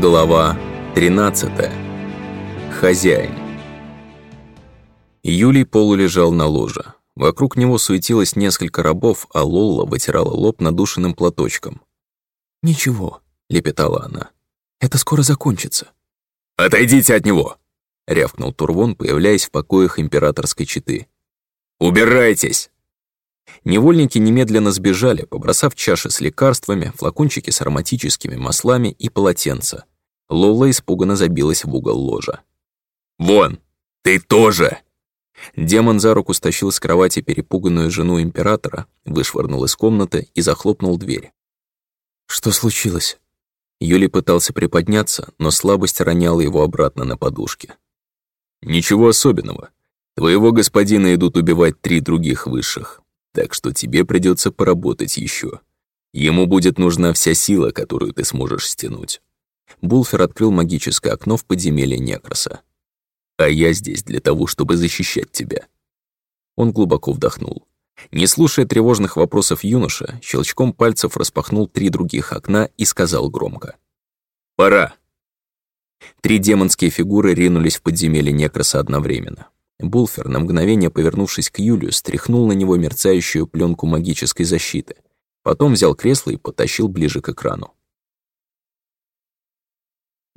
Глава 13. Хозяин. Юлий полулежал на ложе. Вокруг него суетилось несколько рабов, а Лолла вытирала лоб надушенным платочком. «Ничего», — лепетала она. «Это скоро закончится». «Отойдите от него!» — рявкнул Турвон, появляясь в покоях императорской четы. «Убирайтесь!» Невольники немедленно сбежали, побросав чаши с лекарствами, флакончики с ароматическими маслами и полотенца. Лола испуганно забилась в угол ложа. «Вон! Ты тоже!» Демон за руку стащил с кровати перепуганную жену императора, вышвырнул из комнаты и захлопнул дверь. «Что случилось?» Юлий пытался приподняться, но слабость роняла его обратно на подушке. «Ничего особенного. Твоего господина идут убивать три других высших так что тебе придется поработать еще. Ему будет нужна вся сила, которую ты сможешь стянуть. Булфер открыл магическое окно в подземелье Некроса. А я здесь для того, чтобы защищать тебя. Он глубоко вдохнул. Не слушая тревожных вопросов юноша, щелчком пальцев распахнул три других окна и сказал громко. «Пора!» Три демонские фигуры ринулись в подземелье Некроса одновременно. Булфер, на мгновение повернувшись к Юлию, стряхнул на него мерцающую пленку магической защиты. Потом взял кресло и потащил ближе к экрану.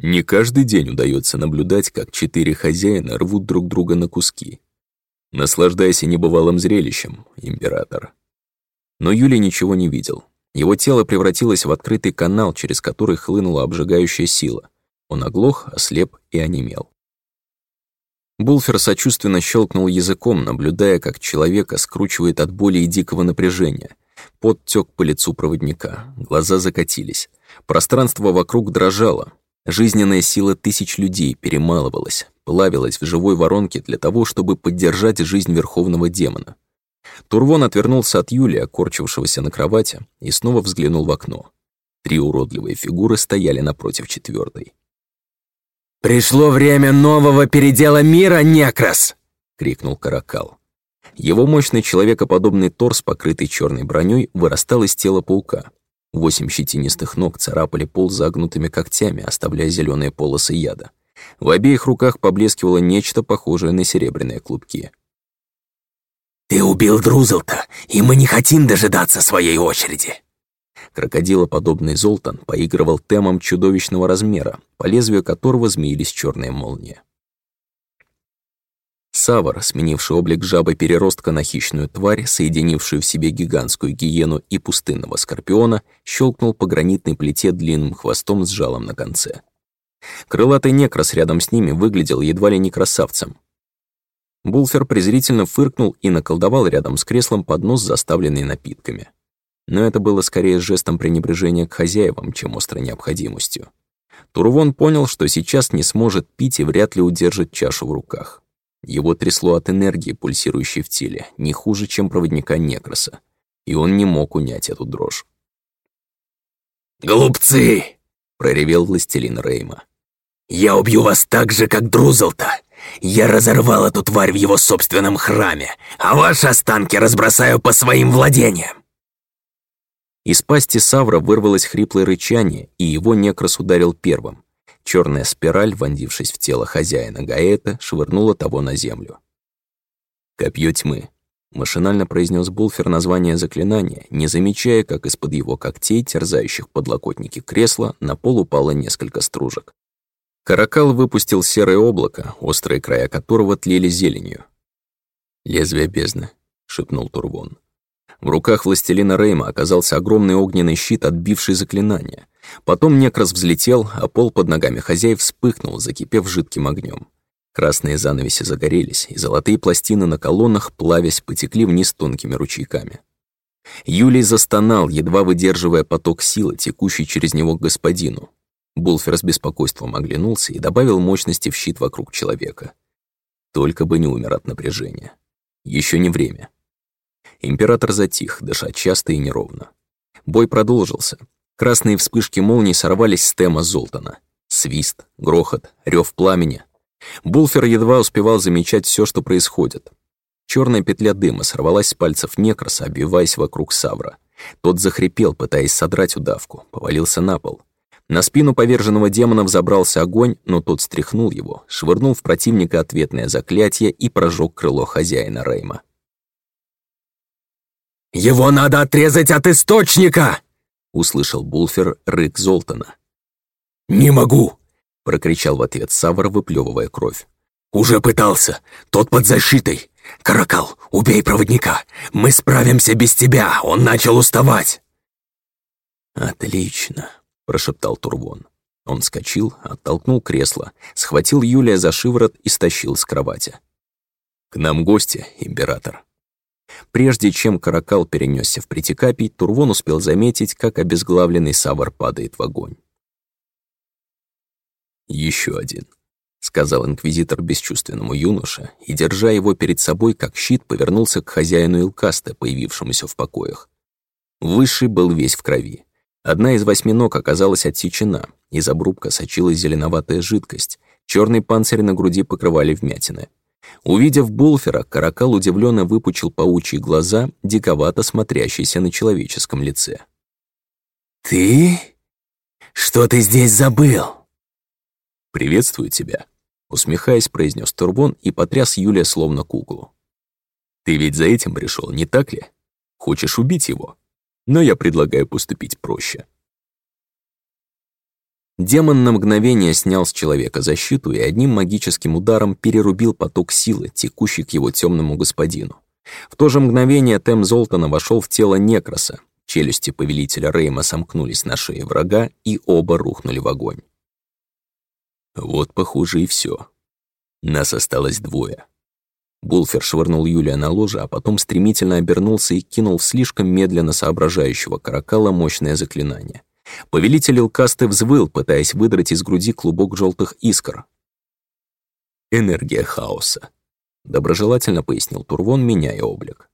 Не каждый день удается наблюдать, как четыре хозяина рвут друг друга на куски. Наслаждайся небывалым зрелищем, император. Но Юлий ничего не видел. Его тело превратилось в открытый канал, через который хлынула обжигающая сила. Он оглох, ослеп и онемел. Булфер сочувственно щелкнул языком, наблюдая, как человека скручивает от боли и дикого напряжения. Пот тёк по лицу проводника, глаза закатились. Пространство вокруг дрожало. Жизненная сила тысяч людей перемалывалась, плавилась в живой воронке для того, чтобы поддержать жизнь верховного демона. Турвон отвернулся от Юлия, корчившегося на кровати, и снова взглянул в окно. Три уродливые фигуры стояли напротив четвертой. «Пришло время нового передела мира, Некрас!» — крикнул Каракал. Его мощный человекоподобный торс, покрытый черной броней, вырастал из тела паука. Восемь щетинистых ног царапали пол загнутыми когтями, оставляя зеленые полосы яда. В обеих руках поблескивало нечто похожее на серебряные клубки. «Ты убил Друзелта, и мы не хотим дожидаться своей очереди!» Крокодилоподобный Золтан поигрывал темом чудовищного размера, по лезвию которого змеились черные молнии. Савар, сменивший облик жабы-переростка на хищную тварь, соединившую в себе гигантскую гиену и пустынного скорпиона, щелкнул по гранитной плите длинным хвостом с жалом на конце. Крылатый некрас рядом с ними выглядел едва ли не красавцем. Булфер презрительно фыркнул и наколдовал рядом с креслом поднос, заставленный напитками но это было скорее жестом пренебрежения к хозяевам, чем острой необходимостью. Турвон понял, что сейчас не сможет пить и вряд ли удержит чашу в руках. Его трясло от энергии, пульсирующей в теле, не хуже, чем проводника Некроса, и он не мог унять эту дрожь. «Глупцы!» — проревел властелин Рейма. «Я убью вас так же, как Друзелта! Я разорвал эту тварь в его собственном храме, а ваши останки разбросаю по своим владениям!» Из пасти Савра вырвалось хриплое рычание, и его некрас ударил первым. Черная спираль, вонзившись в тело хозяина Гаэта, швырнула того на землю. «Копье тьмы», — машинально произнес Булфер название заклинания, не замечая, как из-под его когтей, терзающих подлокотники кресла, на пол упало несколько стружек. Каракал выпустил серое облако, острые края которого тлели зеленью. «Лезвие бездны», — шепнул Турвон. В руках властелина Рейма оказался огромный огненный щит, отбивший заклинание. Потом некрас взлетел, а пол под ногами хозяев вспыхнул, закипев жидким огнем. Красные занавеси загорелись, и золотые пластины на колоннах, плавясь, потекли вниз тонкими ручейками. Юлий застонал, едва выдерживая поток силы, текущий через него к господину. Булфер с беспокойством оглянулся и добавил мощности в щит вокруг человека. Только бы не умер от напряжения. Еще не время. Император затих, дыша часто и неровно. Бой продолжился. Красные вспышки молний сорвались с тема Золтана. Свист, грохот, рев пламени. Булфер едва успевал замечать все, что происходит. Черная петля дыма сорвалась с пальцев Некроса, обвиваясь вокруг Савра. Тот захрипел, пытаясь содрать удавку, повалился на пол. На спину поверженного демона взобрался огонь, но тот стряхнул его, швырнул в противника ответное заклятие и прожег крыло хозяина Рейма. «Его надо отрезать от источника!» — услышал Булфер рык Золтана. «Не могу!» — прокричал в ответ Савр, выплевывая кровь. «Уже пытался! Тот под защитой! Каракал, убей проводника! Мы справимся без тебя! Он начал уставать!» «Отлично!» — прошептал Турвон. Он вскочил, оттолкнул кресло, схватил Юлия за шиворот и стащил с кровати. «К нам гости, император!» Прежде чем Каракал перенесся в Притикапий, Турвон успел заметить, как обезглавленный Савар падает в огонь. Еще один», — сказал инквизитор бесчувственному юноше, и, держа его перед собой как щит, повернулся к хозяину Илкаста, появившемуся в покоях. Высший был весь в крови. Одна из восьми ног оказалась отсечена, из обрубка сочилась зеленоватая жидкость, черный панцирь на груди покрывали вмятины. Увидев Булфера, Каракал удивленно выпучил паучьи глаза, диковато смотрящиеся на человеческом лице. «Ты? Что ты здесь забыл?» «Приветствую тебя», — усмехаясь, произнес Турбон и потряс Юлия словно куклу. «Ты ведь за этим пришел, не так ли? Хочешь убить его? Но я предлагаю поступить проще». Демон на мгновение снял с человека защиту и одним магическим ударом перерубил поток силы, текущий к его темному господину. В то же мгновение Тем Золтана вошел в тело Некроса. Челюсти повелителя Рейма сомкнулись на шее врага, и оба рухнули в огонь. Вот, похоже, и все. Нас осталось двое. Булфер швырнул Юлия на ложе, а потом стремительно обернулся и кинул в слишком медленно соображающего каракала мощное заклинание. Повелитель Илкасты взвыл, пытаясь выдрать из груди клубок желтых искр. «Энергия хаоса», — доброжелательно пояснил Турвон, меняя облик.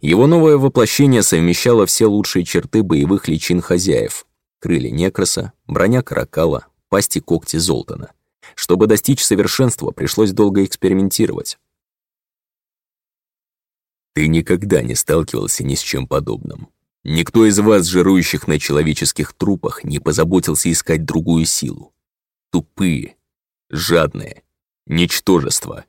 Его новое воплощение совмещало все лучшие черты боевых личин хозяев. Крылья Некроса, броня Каракала, пасти когти Золтана. Чтобы достичь совершенства, пришлось долго экспериментировать. Ты никогда не сталкивался ни с чем подобным. Никто из вас, жирующих на человеческих трупах, не позаботился искать другую силу. Тупые, жадные, ничтожество.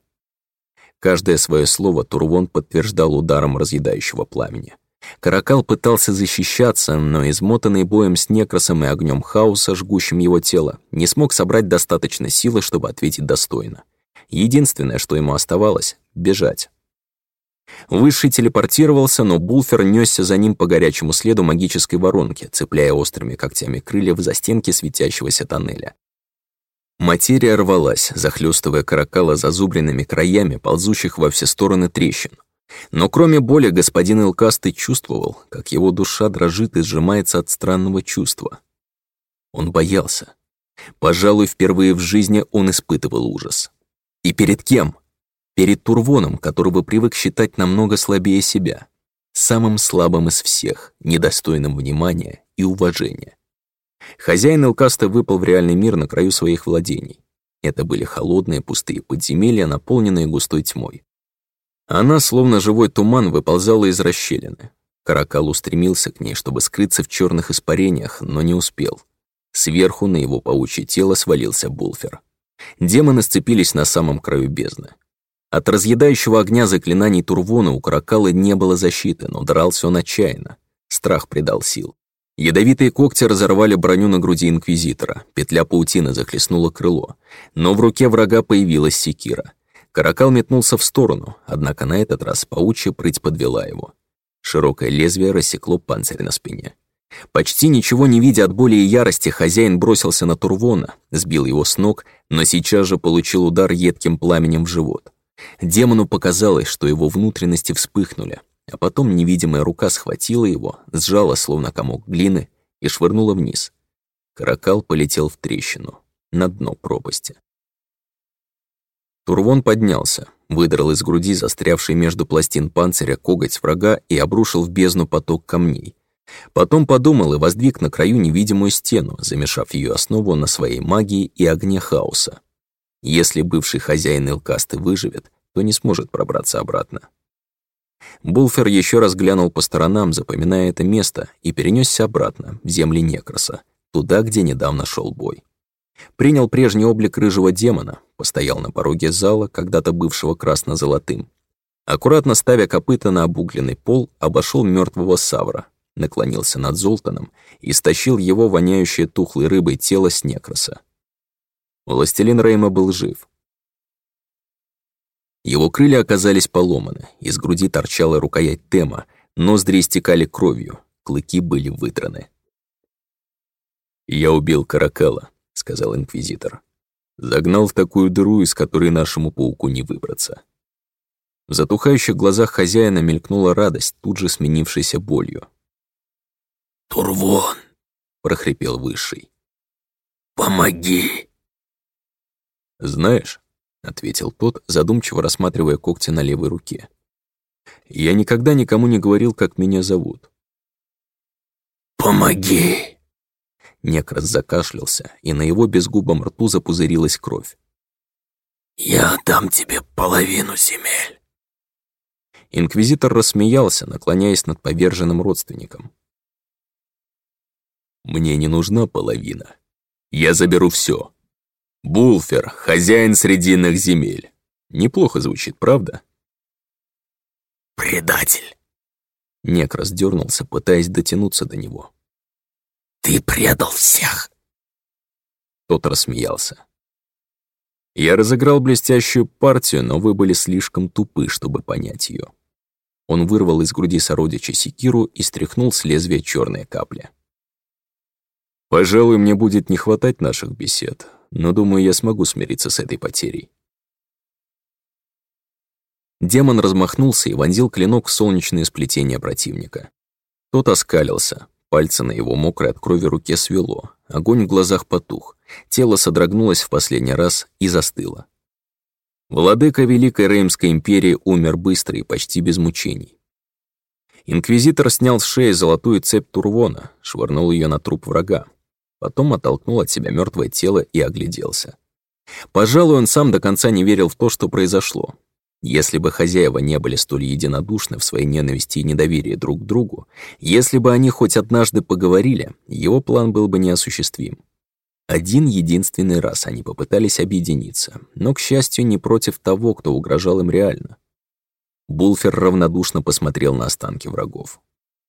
Каждое свое слово Турвон подтверждал ударом разъедающего пламени. Каракал пытался защищаться, но измотанный боем с некросом и огнем хаоса, жгущим его тело, не смог собрать достаточно силы, чтобы ответить достойно. Единственное, что ему оставалось — бежать. Высший телепортировался, но Булфер несся за ним по горячему следу магической воронки, цепляя острыми когтями крыльев за стенки светящегося тоннеля. Материя рвалась, захлестывая каракала зазубренными краями, ползущих во все стороны трещин. Но кроме боли господин Илкастый чувствовал, как его душа дрожит и сжимается от странного чувства. Он боялся. Пожалуй, впервые в жизни он испытывал ужас. И перед кем? Перед Турвоном, которого привык считать намного слабее себя. Самым слабым из всех, недостойным внимания и уважения. Хозяин Илкаста выпал в реальный мир на краю своих владений. Это были холодные пустые подземелья, наполненные густой тьмой. Она, словно живой туман, выползала из расщелины. Каракал устремился к ней, чтобы скрыться в черных испарениях, но не успел. Сверху на его паучье тело свалился Булфер. Демоны сцепились на самом краю бездны. От разъедающего огня заклинаний Турвона у Каракала не было защиты, но дрался он отчаянно. Страх придал сил. Ядовитые когти разорвали броню на груди Инквизитора, петля паутины захлестнула крыло, но в руке врага появилась секира. Каракал метнулся в сторону, однако на этот раз паучья прыть подвела его. Широкое лезвие рассекло панцирь на спине. Почти ничего не видя от боли и ярости, хозяин бросился на Турвона, сбил его с ног, но сейчас же получил удар едким пламенем в живот. Демону показалось, что его внутренности вспыхнули, а потом невидимая рука схватила его, сжала словно комок глины и швырнула вниз. Каракал полетел в трещину, на дно пропасти. Турвон поднялся, выдрал из груди застрявший между пластин панциря коготь врага и обрушил в бездну поток камней. Потом подумал и воздвиг на краю невидимую стену, замешав ее основу на своей магии и огне хаоса. Если бывший хозяин Илкасты выживет, то не сможет пробраться обратно. Булфер еще раз глянул по сторонам, запоминая это место, и перенесся обратно, в земли Некроса, туда, где недавно шел бой. Принял прежний облик рыжего демона, постоял на пороге зала, когда-то бывшего красно-золотым. Аккуратно ставя копыта на обугленный пол, обошел мертвого савра, наклонился над Золтаном и стащил его воняющее тухлой рыбой тело с некроса. Властелин Рейма был жив. Его крылья оказались поломаны, из груди торчала рукоять тема, ноздри истекали кровью, клыки были выдраны. «Я убил Каракала», — сказал Инквизитор. «Загнал в такую дыру, из которой нашему пауку не выбраться». В затухающих глазах хозяина мелькнула радость, тут же сменившейся болью. «Турвон!» — прохрипел Высший. «Помоги!» «Знаешь», — ответил тот, задумчиво рассматривая когти на левой руке. «Я никогда никому не говорил, как меня зовут». «Помоги!» Некрас закашлялся, и на его безгубом рту запузырилась кровь. «Я дам тебе половину земель». Инквизитор рассмеялся, наклоняясь над поверженным родственником. «Мне не нужна половина. Я заберу все. Булфер, хозяин срединных земель. Неплохо звучит, правда?» «Предатель!» Нек раздернулся, пытаясь дотянуться до него. «Ты предал всех!» Тот рассмеялся. Я разыграл блестящую партию, но вы были слишком тупы, чтобы понять ее. Он вырвал из груди сородича секиру и стряхнул с лезвия черные капли. «Пожалуй, мне будет не хватать наших бесед, но думаю, я смогу смириться с этой потерей». Демон размахнулся и вонзил клинок в солнечное сплетение противника. Тот оскалился, пальцы на его мокрой от крови руке свело, огонь в глазах потух, тело содрогнулось в последний раз и застыло. Владыка Великой Реймской империи умер быстро и почти без мучений. Инквизитор снял с шеи золотую цепь Турвона, швырнул ее на труп врага. Потом оттолкнул от себя мертвое тело и огляделся. Пожалуй, он сам до конца не верил в то, что произошло. Если бы хозяева не были столь единодушны в своей ненависти и недоверии друг к другу, если бы они хоть однажды поговорили, его план был бы неосуществим. Один единственный раз они попытались объединиться, но, к счастью, не против того, кто угрожал им реально. Булфер равнодушно посмотрел на останки врагов.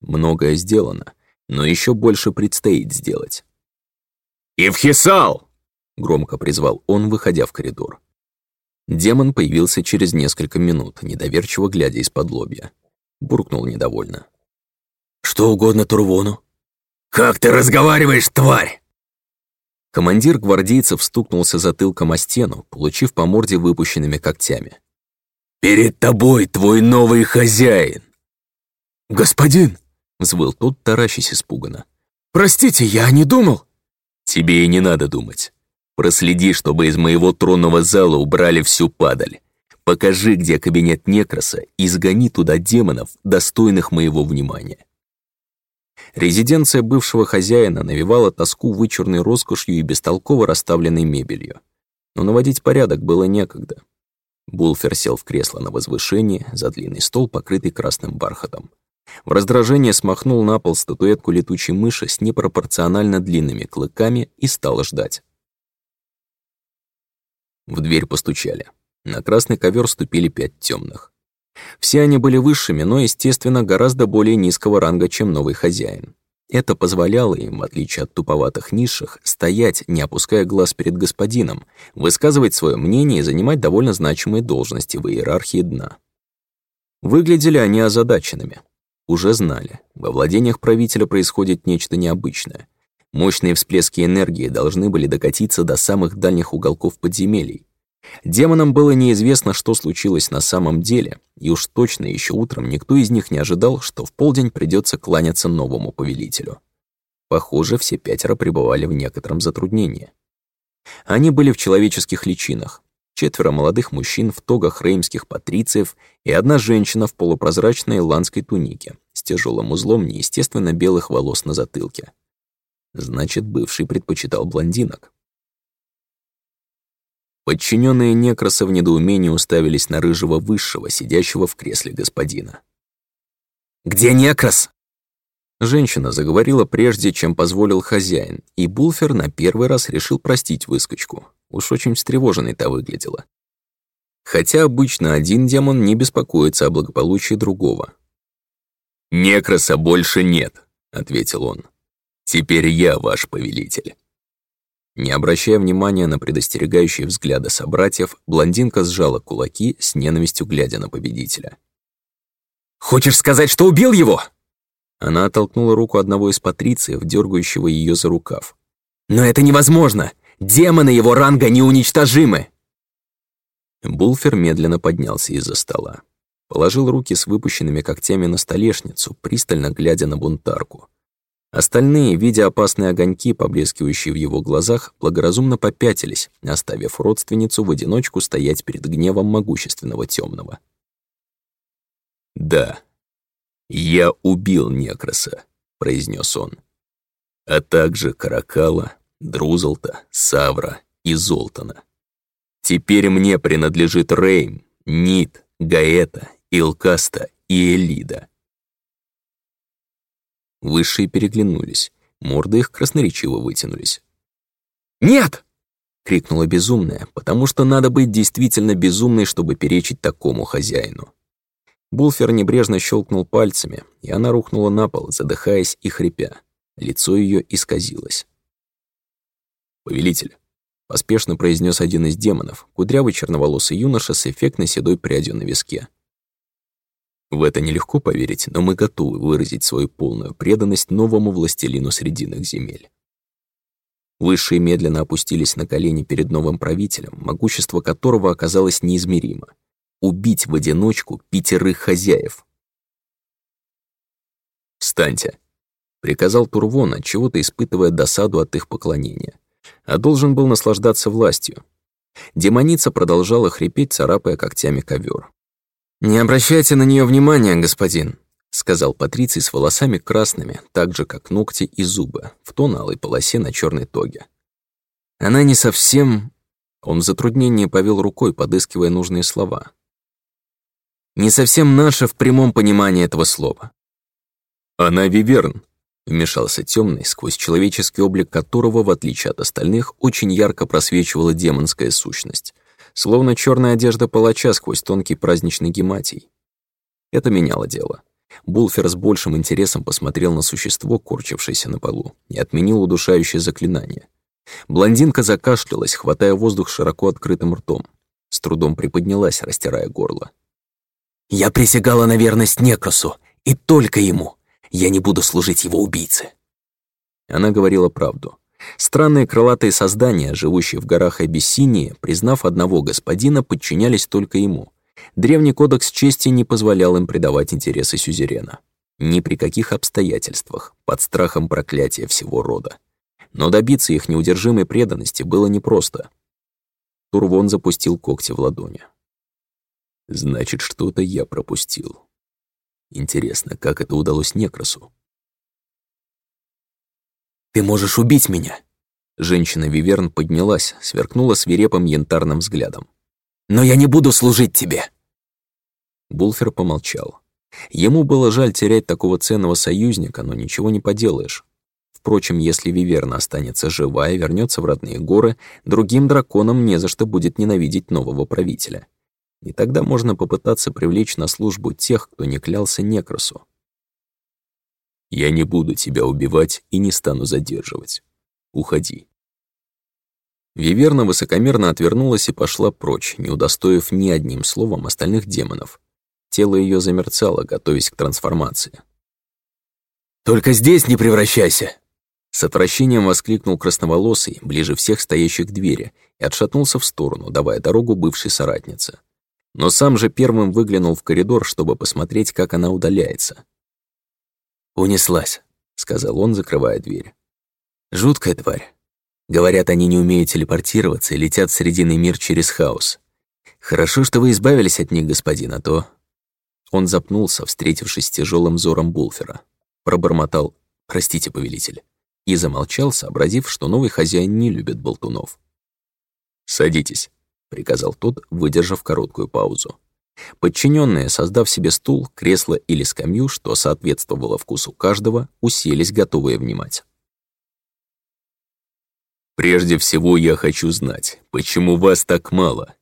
Многое сделано, но еще больше предстоит сделать. «Евхисал!» — громко призвал он, выходя в коридор. Демон появился через несколько минут, недоверчиво глядя из-под лобья. Буркнул недовольно. «Что угодно Турвону». «Как ты разговариваешь, тварь?» Командир гвардейцев стукнулся затылком о стену, получив по морде выпущенными когтями. «Перед тобой твой новый хозяин!» «Господин!» — взвыл тот, таращись испуганно. «Простите, я не думал!» «Тебе и не надо думать. Проследи, чтобы из моего тронного зала убрали всю падаль. Покажи, где кабинет Некроса, и сгони туда демонов, достойных моего внимания. Резиденция бывшего хозяина навевала тоску вычурной роскошью и бестолково расставленной мебелью. Но наводить порядок было некогда. Булфер сел в кресло на возвышении, за длинный стол, покрытый красным бархатом. В раздражение смахнул на пол статуэтку летучей мыши с непропорционально длинными клыками и стал ждать. В дверь постучали. На красный ковер ступили пять темных. Все они были высшими, но, естественно, гораздо более низкого ранга, чем новый хозяин. Это позволяло им, в отличие от туповатых низших, стоять, не опуская глаз перед господином, высказывать свое мнение и занимать довольно значимые должности в иерархии дна. Выглядели они озадаченными. Уже знали, во владениях правителя происходит нечто необычное. Мощные всплески энергии должны были докатиться до самых дальних уголков подземелий. Демонам было неизвестно, что случилось на самом деле, и уж точно еще утром никто из них не ожидал, что в полдень придется кланяться новому повелителю. Похоже, все пятеро пребывали в некотором затруднении. Они были в человеческих личинах. Четверо молодых мужчин в тогах реймских патрициев и одна женщина в полупрозрачной ирландской тунике с тяжелым узлом неестественно белых волос на затылке. Значит, бывший предпочитал блондинок. Подчиненные Некроса в недоумении уставились на рыжего высшего, сидящего в кресле господина. «Где Некрос?» Женщина заговорила прежде, чем позволил хозяин, и Булфер на первый раз решил простить выскочку. Уж очень встревоженной та выглядела. Хотя обычно один демон не беспокоится о благополучии другого. «Некроса больше нет», — ответил он. «Теперь я ваш повелитель». Не обращая внимания на предостерегающие взгляды собратьев, блондинка сжала кулаки с ненавистью глядя на победителя. «Хочешь сказать, что убил его?» Она оттолкнула руку одного из патрициев, дергающего ее за рукав. «Но это невозможно! Демоны его ранга неуничтожимы!» Булфер медленно поднялся из-за стола. Положил руки с выпущенными когтями на столешницу, пристально глядя на бунтарку. Остальные, видя опасные огоньки, поблескивающие в его глазах, благоразумно попятились, оставив родственницу в одиночку стоять перед гневом могущественного темного. «Да, я убил Некроса», — произнес он. «А также Каракала, Друзалта, Савра и Золтана. Теперь мне принадлежит Рейм, Нит, Гаэта, Илкаста и Элида». Высшие переглянулись, морды их красноречиво вытянулись. «Нет!» — крикнула безумная, потому что надо быть действительно безумной, чтобы перечить такому хозяину. Булфер небрежно щелкнул пальцами, и она рухнула на пол, задыхаясь и хрипя. Лицо ее исказилось. «Повелитель», — поспешно произнес один из демонов, кудрявый черноволосый юноша с эффектной седой прядью на виске. В это нелегко поверить, но мы готовы выразить свою полную преданность новому властелину Срединных земель. Высшие медленно опустились на колени перед новым правителем, могущество которого оказалось неизмеримо убить в одиночку пятерых хозяев. «Встаньте», — приказал Турвон, чего-то испытывая досаду от их поклонения, а должен был наслаждаться властью. Демоница продолжала хрипеть, царапая когтями ковер. «Не обращайте на нее внимания, господин», — сказал Патриций с волосами красными, так же, как ногти и зубы, в тон алой полосе на черной тоге. «Она не совсем...» Он в затруднении повел рукой, подыскивая нужные слова не совсем наша в прямом понимании этого слова. «Она Виверн», — вмешался темный, сквозь человеческий облик которого, в отличие от остальных, очень ярко просвечивала демонская сущность, словно черная одежда палача сквозь тонкий праздничный гематий. Это меняло дело. Булфер с большим интересом посмотрел на существо, корчившееся на полу, и отменил удушающее заклинание. Блондинка закашлялась, хватая воздух широко открытым ртом. С трудом приподнялась, растирая горло. Я присягала на верность Некросу, и только ему. Я не буду служить его убийце». Она говорила правду. Странные крылатые создания, живущие в горах Абиссинии, признав одного господина, подчинялись только ему. Древний кодекс чести не позволял им предавать интересы сюзерена. Ни при каких обстоятельствах, под страхом проклятия всего рода. Но добиться их неудержимой преданности было непросто. Турвон запустил когти в ладони. Значит, что-то я пропустил. Интересно, как это удалось Некросу? «Ты можешь убить меня!» Женщина Виверн поднялась, сверкнула свирепым янтарным взглядом. «Но я не буду служить тебе!» Булфер помолчал. Ему было жаль терять такого ценного союзника, но ничего не поделаешь. Впрочем, если Виверна останется жива и вернется в родные горы, другим драконам не за что будет ненавидеть нового правителя. И тогда можно попытаться привлечь на службу тех, кто не клялся Некросу. «Я не буду тебя убивать и не стану задерживать. Уходи». Виверна высокомерно отвернулась и пошла прочь, не удостоив ни одним словом остальных демонов. Тело ее замерцало, готовясь к трансформации. «Только здесь не превращайся!» С отвращением воскликнул красноволосый, ближе всех стоящих к двери, и отшатнулся в сторону, давая дорогу бывшей соратнице но сам же первым выглянул в коридор, чтобы посмотреть, как она удаляется. «Унеслась», — сказал он, закрывая дверь. «Жуткая тварь. Говорят, они не умеют телепортироваться и летят в Срединный мир через хаос. Хорошо, что вы избавились от них, господин, а то...» Он запнулся, встретившись с тяжелым взором Булфера. Пробормотал «Простите, повелитель» и замолчал, сообразив, что новый хозяин не любит болтунов. «Садитесь», — приказал тот, выдержав короткую паузу. Подчиненные, создав себе стул, кресло или скамью, что соответствовало вкусу каждого, уселись, готовые внимать. «Прежде всего я хочу знать, почему вас так мало?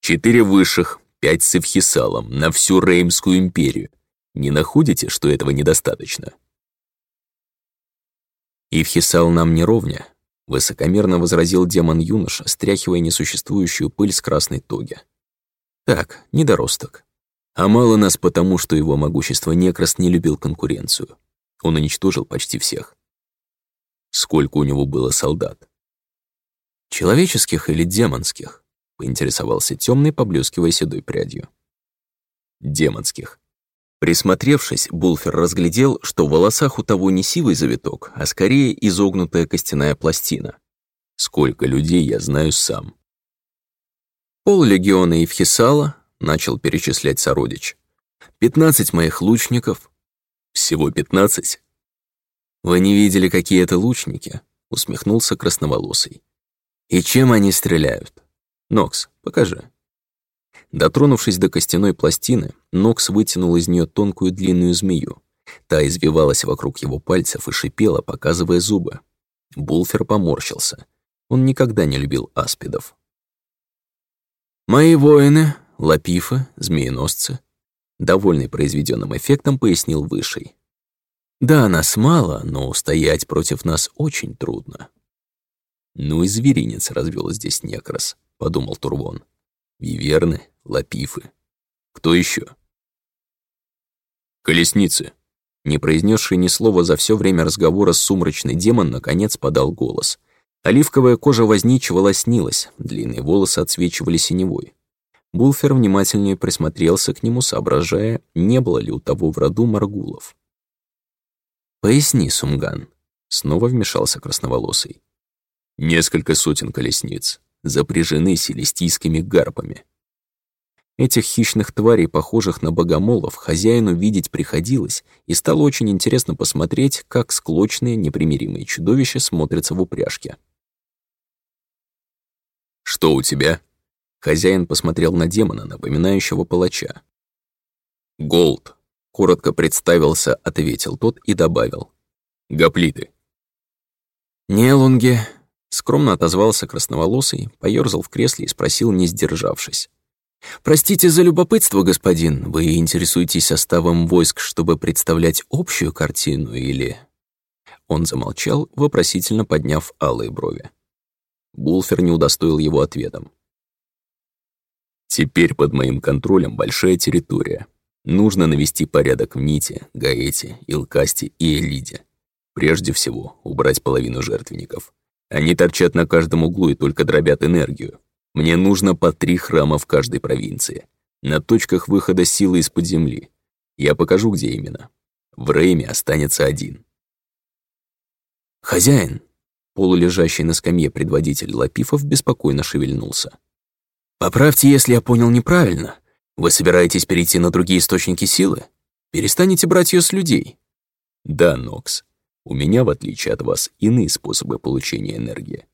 Четыре высших, пять с Эвхисалом на всю Реймскую империю. Не находите, что этого недостаточно?» «Ивхисал нам не ровня», — высокомерно возразил демон-юноша, стряхивая несуществующую пыль с красной тоги. «Так, недоросток. А мало нас потому, что его могущество Некрас не любил конкуренцию. Он уничтожил почти всех. Сколько у него было солдат? Человеческих или демонских? Поинтересовался темный, поблескивая седой прядью. Демонских. Присмотревшись, Булфер разглядел, что в волосах у того не сивый завиток, а скорее изогнутая костяная пластина. Сколько людей я знаю сам. Пол легиона Евхисала, начал перечислять сородич. Пятнадцать моих лучников. Всего пятнадцать. Вы не видели, какие это лучники? Усмехнулся красноволосый. И чем они стреляют? Нокс, покажи. Дотронувшись до костяной пластины, Нокс вытянул из нее тонкую длинную змею. Та извивалась вокруг его пальцев и шипела, показывая зубы. Булфер поморщился. Он никогда не любил аспидов. «Мои воины, лапифы, змееносцы», довольный произведенным эффектом, пояснил Высший. «Да, нас мало, но устоять против нас очень трудно». «Ну и зверинец развел здесь некрас», — подумал Турвон. «Виверны, лапифы. Кто еще? Колесницы. Не произнесший ни слова за все время разговора сумрачный демон наконец подал голос. Оливковая кожа возничего лоснилась, длинные волосы отсвечивали синевой. Булфер внимательнее присмотрелся к нему, соображая, не было ли у того в роду Маргулов. «Поясни, Сумган», — снова вмешался красноволосый. «Несколько сотен колесниц, запряжены селестийскими гарпами. Этих хищных тварей, похожих на богомолов, хозяину видеть приходилось, и стало очень интересно посмотреть, как склочные, непримиримые чудовища смотрятся в упряжке. «Что у тебя?» Хозяин посмотрел на демона, напоминающего палача. «Голд», — коротко представился, ответил тот и добавил. «Гоплиты». «Нелунге», — скромно отозвался красноволосый, поёрзал в кресле и спросил, не сдержавшись. «Простите за любопытство, господин. Вы интересуетесь составом войск, чтобы представлять общую картину, или...» Он замолчал, вопросительно подняв алые брови. Булфер не удостоил его ответом. «Теперь под моим контролем большая территория. Нужно навести порядок в Ните, Гаэте, Илкасте и Элиде. Прежде всего, убрать половину жертвенников. Они торчат на каждом углу и только дробят энергию. Мне нужно по три храма в каждой провинции. На точках выхода силы из-под земли. Я покажу, где именно. В Рейме останется один. «Хозяин!» Полулежащий на скамье предводитель Лапифов беспокойно шевельнулся. «Поправьте, если я понял неправильно. Вы собираетесь перейти на другие источники силы? Перестанете брать ее с людей?» «Да, Нокс. У меня, в отличие от вас, иные способы получения энергии.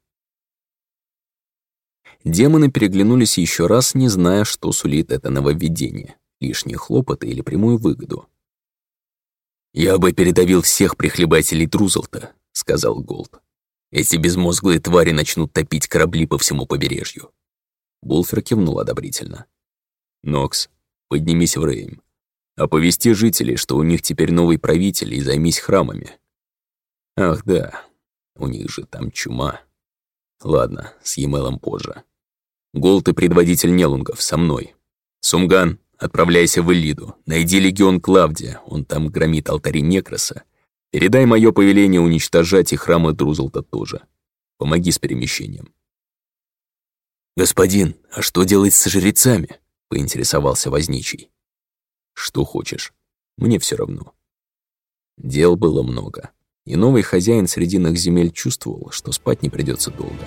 Демоны переглянулись еще раз, не зная, что сулит это нововведение. Лишние хлопоты или прямую выгоду. «Я бы передавил всех прихлебателей Друзелта», — сказал Голд. «Эти безмозглые твари начнут топить корабли по всему побережью». Булфер кивнул одобрительно. «Нокс, поднимись в Рейм. Оповести жителей, что у них теперь новый правитель, и займись храмами. Ах да, у них же там чума. Ладно, с Емелом позже. Голд и предводитель Нелунгов со мной. Сумган, отправляйся в Элиду. Найди легион Клавдия, он там громит алтари Некроса. Передай мое повеление уничтожать и храмы Друзлта тоже. Помоги с перемещением. «Господин, а что делать с жрецами?» — поинтересовался Возничий. «Что хочешь. Мне все равно». Дел было много, и новый хозяин Срединных земель чувствовал, что спать не придется долго.